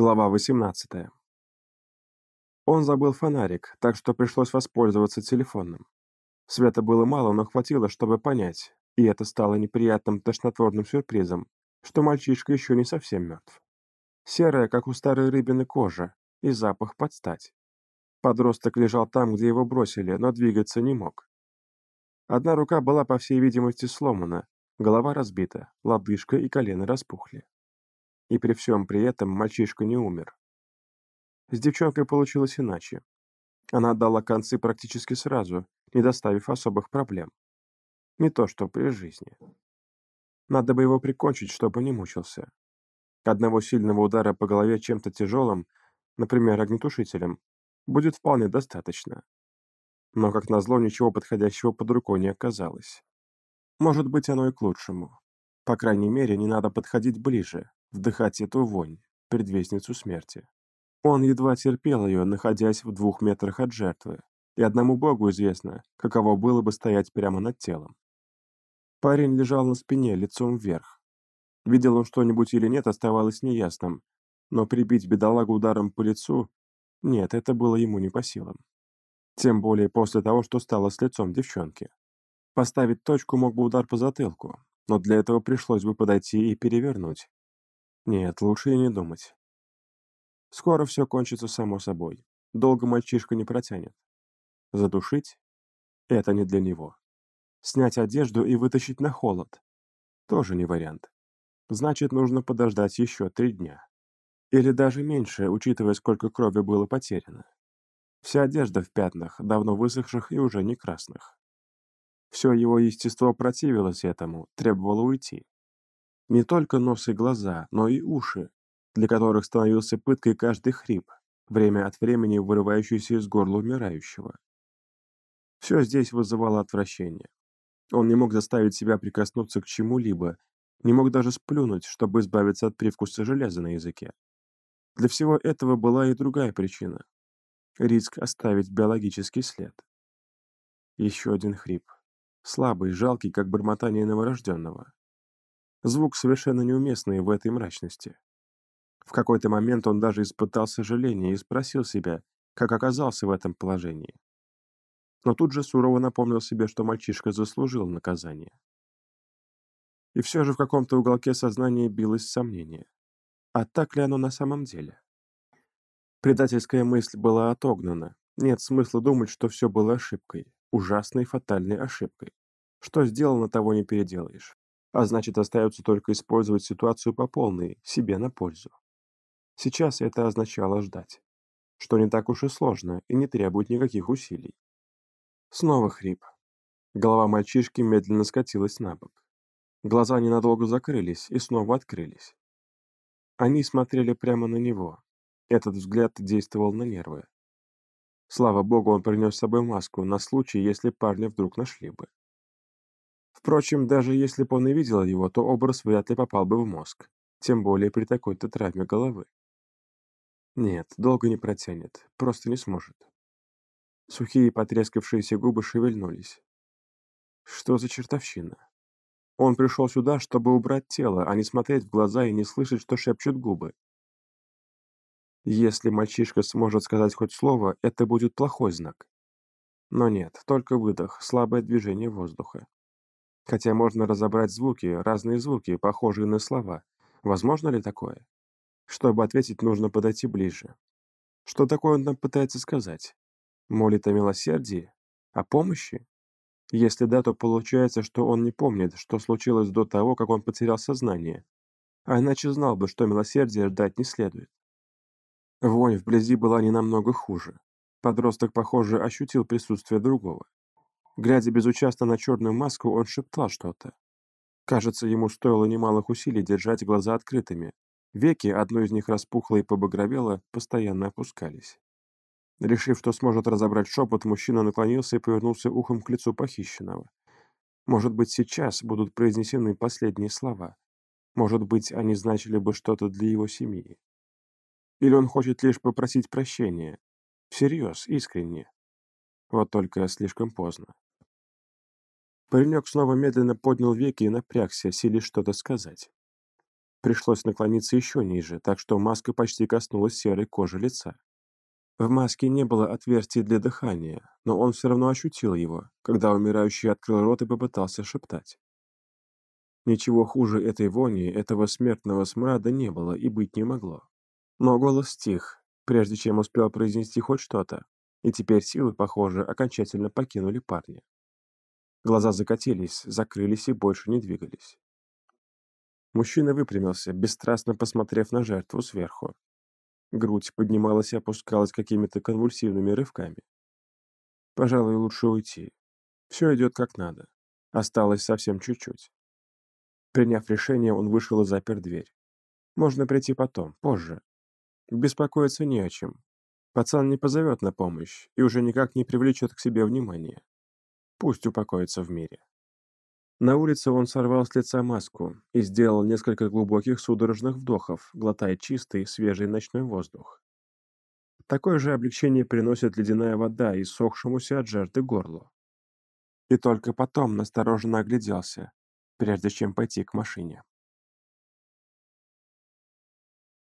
Глава 18. Он забыл фонарик, так что пришлось воспользоваться телефоном. Света было мало, но хватило, чтобы понять, и это стало неприятным тошнотворным сюрпризом, что мальчишка еще не совсем мертв. Серая, как у старой рыбины кожа, и запах подстать. Подросток лежал там, где его бросили, но двигаться не мог. Одна рука была, по всей видимости, сломана, голова разбита, лодыжка и колено распухли. И при всем при этом мальчишка не умер. С девчонкой получилось иначе. Она отдала концы практически сразу, не доставив особых проблем. Не то что при жизни. Надо бы его прикончить, чтобы не мучился. Одного сильного удара по голове чем-то тяжелым, например, огнетушителем, будет вполне достаточно. Но, как назло, ничего подходящего под рукой не оказалось. Может быть, оно и к лучшему. По крайней мере, не надо подходить ближе, вдыхать эту вонь, предвестницу смерти. Он едва терпел ее, находясь в двух метрах от жертвы, и одному богу известно, каково было бы стоять прямо над телом. Парень лежал на спине, лицом вверх. Видел он что-нибудь или нет, оставалось неясным, но прибить бедолагу ударом по лицу... Нет, это было ему не по силам. Тем более после того, что стало с лицом девчонки. Поставить точку мог бы удар по затылку, но для этого пришлось бы подойти и перевернуть. Нет, лучше и не думать. Скоро все кончится само собой. Долго мальчишка не протянет. Задушить? Это не для него. Снять одежду и вытащить на холод? Тоже не вариант. Значит, нужно подождать еще три дня. Или даже меньше, учитывая, сколько крови было потеряно. Вся одежда в пятнах, давно высохших и уже не красных. Все его естество противилось этому, требовало уйти. Не только нос и глаза, но и уши, для которых становился пыткой каждый хрип, время от времени вырывающийся из горла умирающего. Все здесь вызывало отвращение. Он не мог заставить себя прикоснуться к чему-либо, не мог даже сплюнуть, чтобы избавиться от привкуса железа на языке. Для всего этого была и другая причина. Риск оставить биологический след. Еще один хрип. Слабый, жалкий, как бормотание новорожденного. Звук совершенно неуместный в этой мрачности. В какой-то момент он даже испытал сожаление и спросил себя, как оказался в этом положении. Но тут же сурово напомнил себе, что мальчишка заслужил наказание. И все же в каком-то уголке сознания билось сомнение. А так ли оно на самом деле? Предательская мысль была отогнана. Нет смысла думать, что все было ошибкой, ужасной фатальной ошибкой. Что сделано, того не переделаешь а значит остается только использовать ситуацию по полной, себе на пользу. Сейчас это означало ждать, что не так уж и сложно и не требует никаких усилий. Снова хрип. Голова мальчишки медленно скатилась на бок. Глаза ненадолго закрылись и снова открылись. Они смотрели прямо на него. Этот взгляд действовал на нервы. Слава богу, он принес с собой маску на случай, если парня вдруг нашли бы. Впрочем, даже если бы он и видел его, то образ вряд ли попал бы в мозг, тем более при такой-то травме головы. Нет, долго не протянет, просто не сможет. Сухие потрескавшиеся губы шевельнулись. Что за чертовщина? Он пришел сюда, чтобы убрать тело, а не смотреть в глаза и не слышать, что шепчут губы. Если мальчишка сможет сказать хоть слово, это будет плохой знак. Но нет, только выдох, слабое движение воздуха. Хотя можно разобрать звуки, разные звуки, похожие на слова. Возможно ли такое? Чтобы ответить, нужно подойти ближе. Что такое он нам пытается сказать? Молит о милосердии? О помощи? Если да, то получается, что он не помнит, что случилось до того, как он потерял сознание. А иначе знал бы, что милосердия ждать не следует. Вонь вблизи была не намного хуже. Подросток, похоже, ощутил присутствие другого. Глядя безучастно на черную маску, он шептал что-то. Кажется, ему стоило немалых усилий держать глаза открытыми. Веки, одно из них распухло и побагровело, постоянно опускались. Решив, что сможет разобрать шепот, мужчина наклонился и повернулся ухом к лицу похищенного. Может быть, сейчас будут произнесены последние слова. Может быть, они значили бы что-то для его семьи. Или он хочет лишь попросить прощения. Всерьез, искренне. Вот только слишком поздно. Паренек снова медленно поднял веки и напрягся, силясь что-то сказать. Пришлось наклониться еще ниже, так что маска почти коснулась серой кожи лица. В маске не было отверстий для дыхания, но он все равно ощутил его, когда умирающий открыл рот и попытался шептать. Ничего хуже этой вони, этого смертного смрада не было и быть не могло. Но голос стих, прежде чем успел произнести хоть что-то, и теперь силы, похоже, окончательно покинули парня. Глаза закатились, закрылись и больше не двигались. Мужчина выпрямился, бесстрастно посмотрев на жертву сверху. Грудь поднималась и опускалась какими-то конвульсивными рывками. Пожалуй, лучше уйти. Все идет как надо. Осталось совсем чуть-чуть. Приняв решение, он вышел и запер дверь. Можно прийти потом, позже. Беспокоиться не о чем. Пацан не позовет на помощь и уже никак не привлечет к себе внимания. Пусть упокоится в мире. На улице он сорвал с лица маску и сделал несколько глубоких судорожных вдохов, глотая чистый, свежий ночной воздух. Такое же облегчение приносит ледяная вода, иссохшемуся от жертвы горлу. И только потом настороженно огляделся, прежде чем пойти к машине.